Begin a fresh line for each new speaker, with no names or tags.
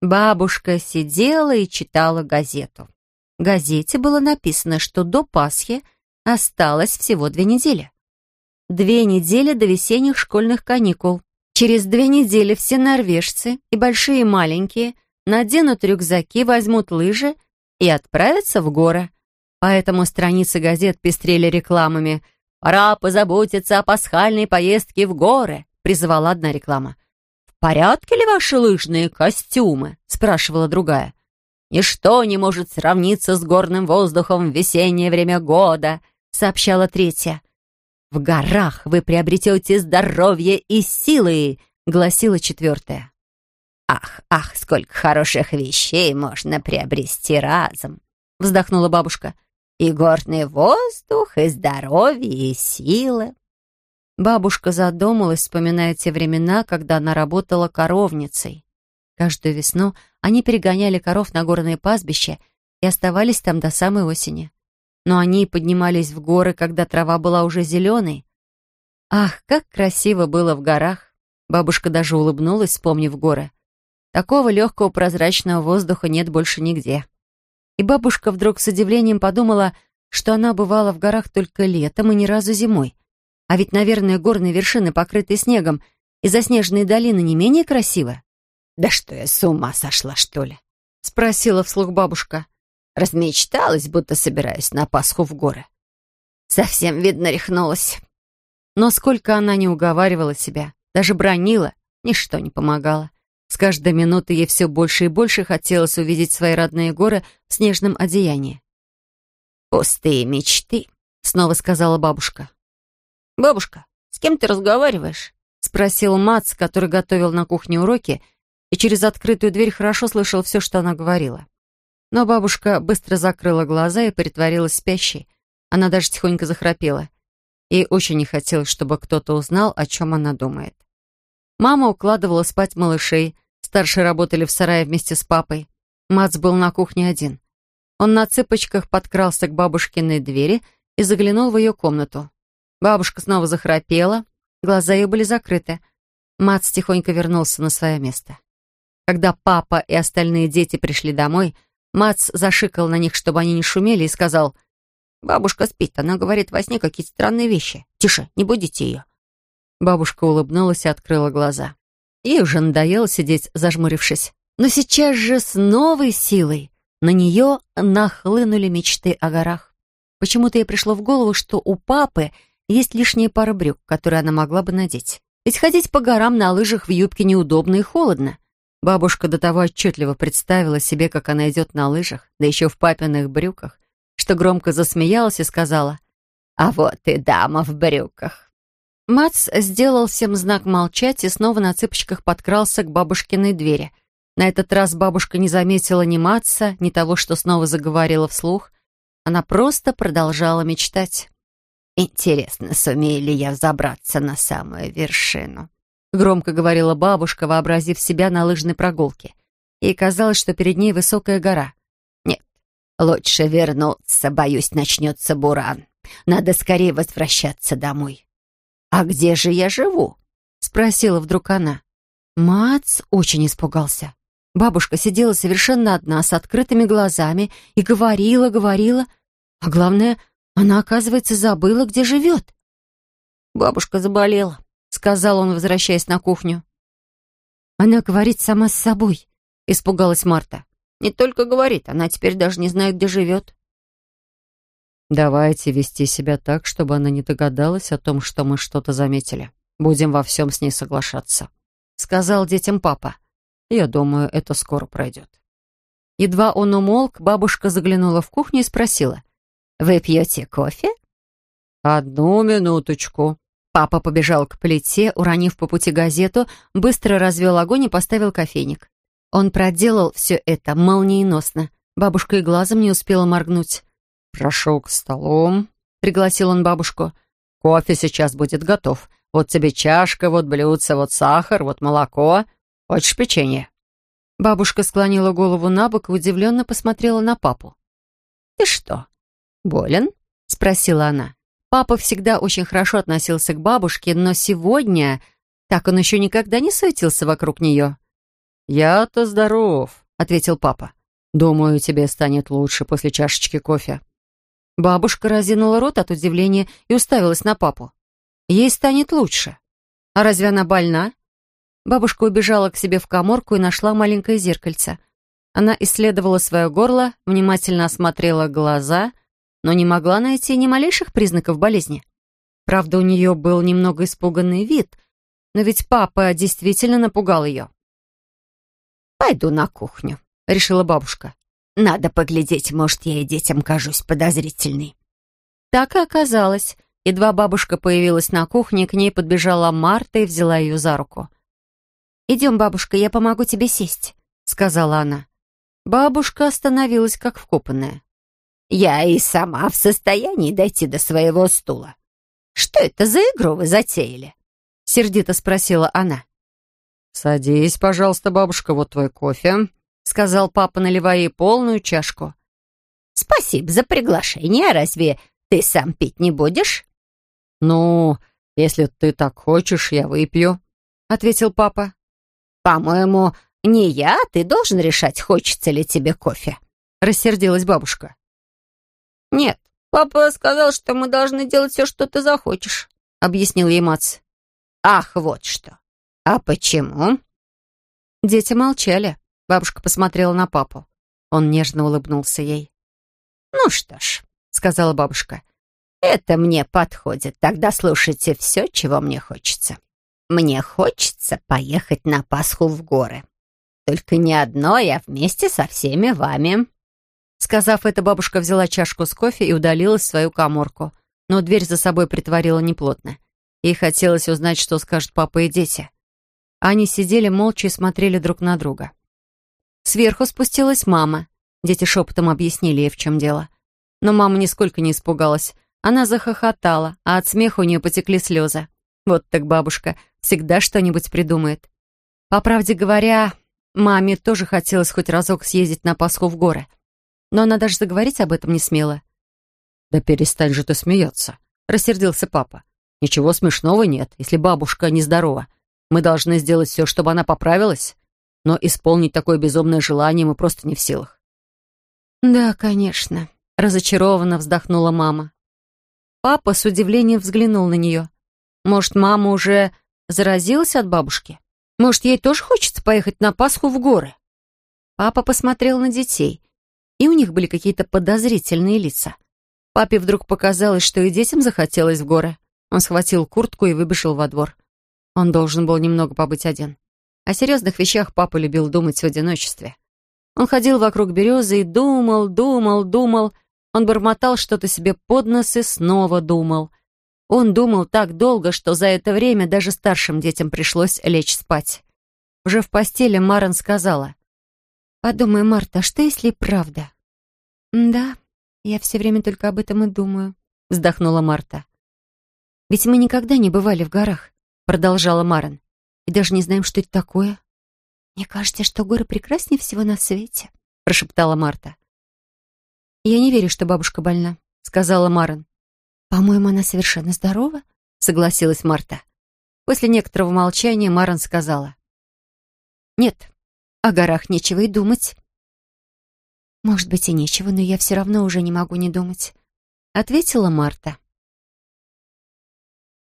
Бабушка сидела и читала газету. В газете было написано, что до Пасхи осталось всего две недели. Две недели до весенних школьных каникул. Через две недели все норвежцы, и большие и маленькие, наденут рюкзаки, возьмут лыжи и отправятся в горы. Поэтому страницы газет пестрели рекламами. «Пора позаботиться о пасхальной поездке в горы», — призывала одна реклама. «В порядке ли ваши лыжные костюмы?» — спрашивала другая. «Ничто не может сравниться с горным воздухом в весеннее время года», — сообщала третья. «В горах вы приобретете здоровье и силы», — гласила четвертая. «Ах, ах, сколько хороших вещей можно приобрести разом!» — вздохнула бабушка. «И горный воздух, и здоровье, и силы». Бабушка задумалась, вспоминая те времена, когда она работала коровницей. Каждую весну они перегоняли коров на горные пастбища и оставались там до самой осени но они поднимались в горы, когда трава была уже зеленой. Ах, как красиво было в горах! Бабушка даже улыбнулась, вспомнив горы. Такого легкого прозрачного воздуха нет больше нигде. И бабушка вдруг с удивлением подумала, что она бывала в горах только летом и ни разу зимой. А ведь, наверное, горные вершины, покрытые снегом, и заснеженные долины не менее красивы. «Да что я с ума сошла, что ли?» — спросила вслух бабушка. Размечталась, будто собираюсь на Пасху в горы. Совсем, видно, рехнулась. Но сколько она не уговаривала себя, даже бронила, ничто не помогало. С каждой минуты ей все больше и больше хотелось увидеть свои родные горы в снежном одеянии. «Пустые мечты», — снова сказала бабушка. «Бабушка, с кем ты разговариваешь?» — спросил Мац, который готовил на кухне уроки и через открытую дверь хорошо слышал все, что она говорила. Но бабушка быстро закрыла глаза и притворилась спящей. Она даже тихонько захрапела. И очень не хотелось, чтобы кто-то узнал, о чем она думает. Мама укладывала спать малышей. Старшие работали в сарае вместе с папой. Мац был на кухне один. Он на цыпочках подкрался к бабушкиной двери и заглянул в ее комнату. Бабушка снова захрапела, глаза ее были закрыты. Мац тихонько вернулся на свое место. Когда папа и остальные дети пришли домой, Мац зашикал на них, чтобы они не шумели, и сказал, «Бабушка спит, она говорит во сне какие-то странные вещи. Тише, не будите ее». Бабушка улыбнулась и открыла глаза. Ей уже надоело сидеть, зажмурившись. Но сейчас же с новой силой на нее нахлынули мечты о горах. Почему-то ей пришло в голову, что у папы есть лишняя пара брюк, которые она могла бы надеть. Ведь ходить по горам на лыжах в юбке неудобно и холодно. Бабушка до того отчетливо представила себе, как она идет на лыжах, да еще в папиных брюках, что громко засмеялась и сказала «А вот и дама в брюках». Мац сделал всем знак молчать и снова на цыпочках подкрался к бабушкиной двери. На этот раз бабушка не заметила ни Матца, ни того, что снова заговорила вслух. Она просто продолжала мечтать. «Интересно, сумею ли я взобраться на самую вершину?» Громко говорила бабушка, вообразив себя на лыжной прогулке. Ей казалось, что перед ней высокая гора. «Нет, лучше вернуться, боюсь, начнется буран. Надо скорее возвращаться домой». «А где же я живу?» — спросила вдруг она. Мац очень испугался. Бабушка сидела совершенно одна, с открытыми глазами, и говорила, говорила. А главное, она, оказывается, забыла, где живет. Бабушка заболела. — сказал он, возвращаясь на кухню. «Она говорит сама с собой», — испугалась Марта. «Не только говорит, она теперь даже не знает, где живет».
«Давайте вести себя так, чтобы она не догадалась о том, что мы что-то заметили. Будем во всем с ней соглашаться», — сказал детям папа. «Я думаю, это скоро пройдет».
Едва он умолк, бабушка заглянула в кухню и спросила. «Вы пьете кофе?»
«Одну минуточку»,
Папа побежал к плите, уронив по пути газету, быстро развел огонь и поставил кофейник. Он проделал все это молниеносно. Бабушка и глазом не успела моргнуть.
«Прошу к столу», — пригласил он бабушку. «Кофе сейчас будет готов. Вот тебе чашка, вот блюдце, вот сахар, вот молоко. Хочешь печенье?»
Бабушка склонила голову на бок и удивленно посмотрела на папу. «Ты что, болен?» — спросила она. Папа всегда очень хорошо относился к бабушке, но сегодня так он еще никогда не суетился вокруг нее.
«Я-то здоров», — ответил папа. «Думаю, тебе станет лучше после чашечки кофе».
Бабушка разинула рот от удивления и уставилась на папу. Ей станет лучше. А разве она больна? Бабушка убежала к себе в коморку и нашла маленькое зеркальце. Она исследовала свое горло, внимательно осмотрела глаза, но не могла найти ни малейших признаков болезни. Правда, у нее был немного испуганный вид, но ведь папа действительно напугал ее.
«Пойду на кухню», — решила бабушка. Надо поглядеть, может, я и детям кажусь подозрительной.
Так и оказалось. Едва бабушка появилась на кухне, к ней подбежала Марта и взяла ее за руку. «Идем, бабушка, я помогу тебе сесть», — сказала она. Бабушка остановилась, как вкопанная.
«Я и сама в состоянии дойти до своего стула. Что это за игру вы затеяли?» — сердито спросила она.
«Садись, пожалуйста, бабушка, вот твой кофе»,
сказал папа, наливая ей полную чашку.
«Спасибо за приглашение. А разве ты сам пить не будешь?»
«Ну, если ты так хочешь, я выпью», — ответил папа.
«По-моему, не я, а ты должен решать, хочется ли тебе кофе», — рассердилась бабушка.
«Нет, папа сказал, что мы должны делать все, что ты захочешь», — объяснил ей Мац.
«Ах, вот что! А почему?»
Дети молчали. Бабушка посмотрела на папу. Он нежно улыбнулся ей.
«Ну что ж», — сказала бабушка, — «это мне подходит. Тогда слушайте все, чего мне хочется. Мне хочется поехать на Пасху в горы. Только не одной, а вместе со всеми вами».
Сказав это, бабушка взяла чашку с кофе и удалилась в свою коморку, но дверь за собой притворила неплотно. Ей хотелось узнать, что скажут папа и дети. Они сидели молча и смотрели друг на друга. Сверху спустилась мама. Дети шепотом объяснили ей, в чем дело. Но мама нисколько не испугалась. Она захохотала, а от смеха у нее потекли слезы. Вот так бабушка всегда что-нибудь придумает. По правде говоря, маме тоже хотелось хоть разок съездить на Пасху в горы. Но она даже заговорить об этом не смела.
«Да перестань же ты смеяться», — рассердился папа. «Ничего смешного нет, если бабушка нездорова. Мы должны сделать все, чтобы она поправилась но исполнить такое безумное желание мы просто не в силах.
«Да, конечно», — разочарованно вздохнула мама. Папа с удивлением взглянул на нее. Может, мама уже заразилась от бабушки? Может, ей тоже хочется поехать на Пасху в горы? Папа посмотрел на детей, и у них были какие-то подозрительные лица. Папе вдруг показалось, что и детям захотелось в горы. Он схватил куртку и выбежал во двор. Он должен был немного побыть один. О серьезных вещах папа любил думать в одиночестве. Он ходил вокруг березы и думал, думал, думал. Он бормотал что-то себе под нос и снова думал. Он думал так долго, что за это время даже старшим детям пришлось лечь спать. Уже в постели Маран сказала. «Подумай, Марта, что если правда?» «Да, я все время только об этом и думаю», — вздохнула Марта. «Ведь мы никогда не бывали в горах», — продолжала Маран и даже не знаем, что это такое. Мне кажется, что горы прекраснее всего на свете, прошептала Марта. Я не верю, что бабушка больна, сказала Марин. По-моему, она совершенно здорова, согласилась Марта. После некоторого молчания Марин сказала. Нет, о горах нечего и думать. Может быть, и нечего, но я все равно уже не могу не думать, ответила Марта.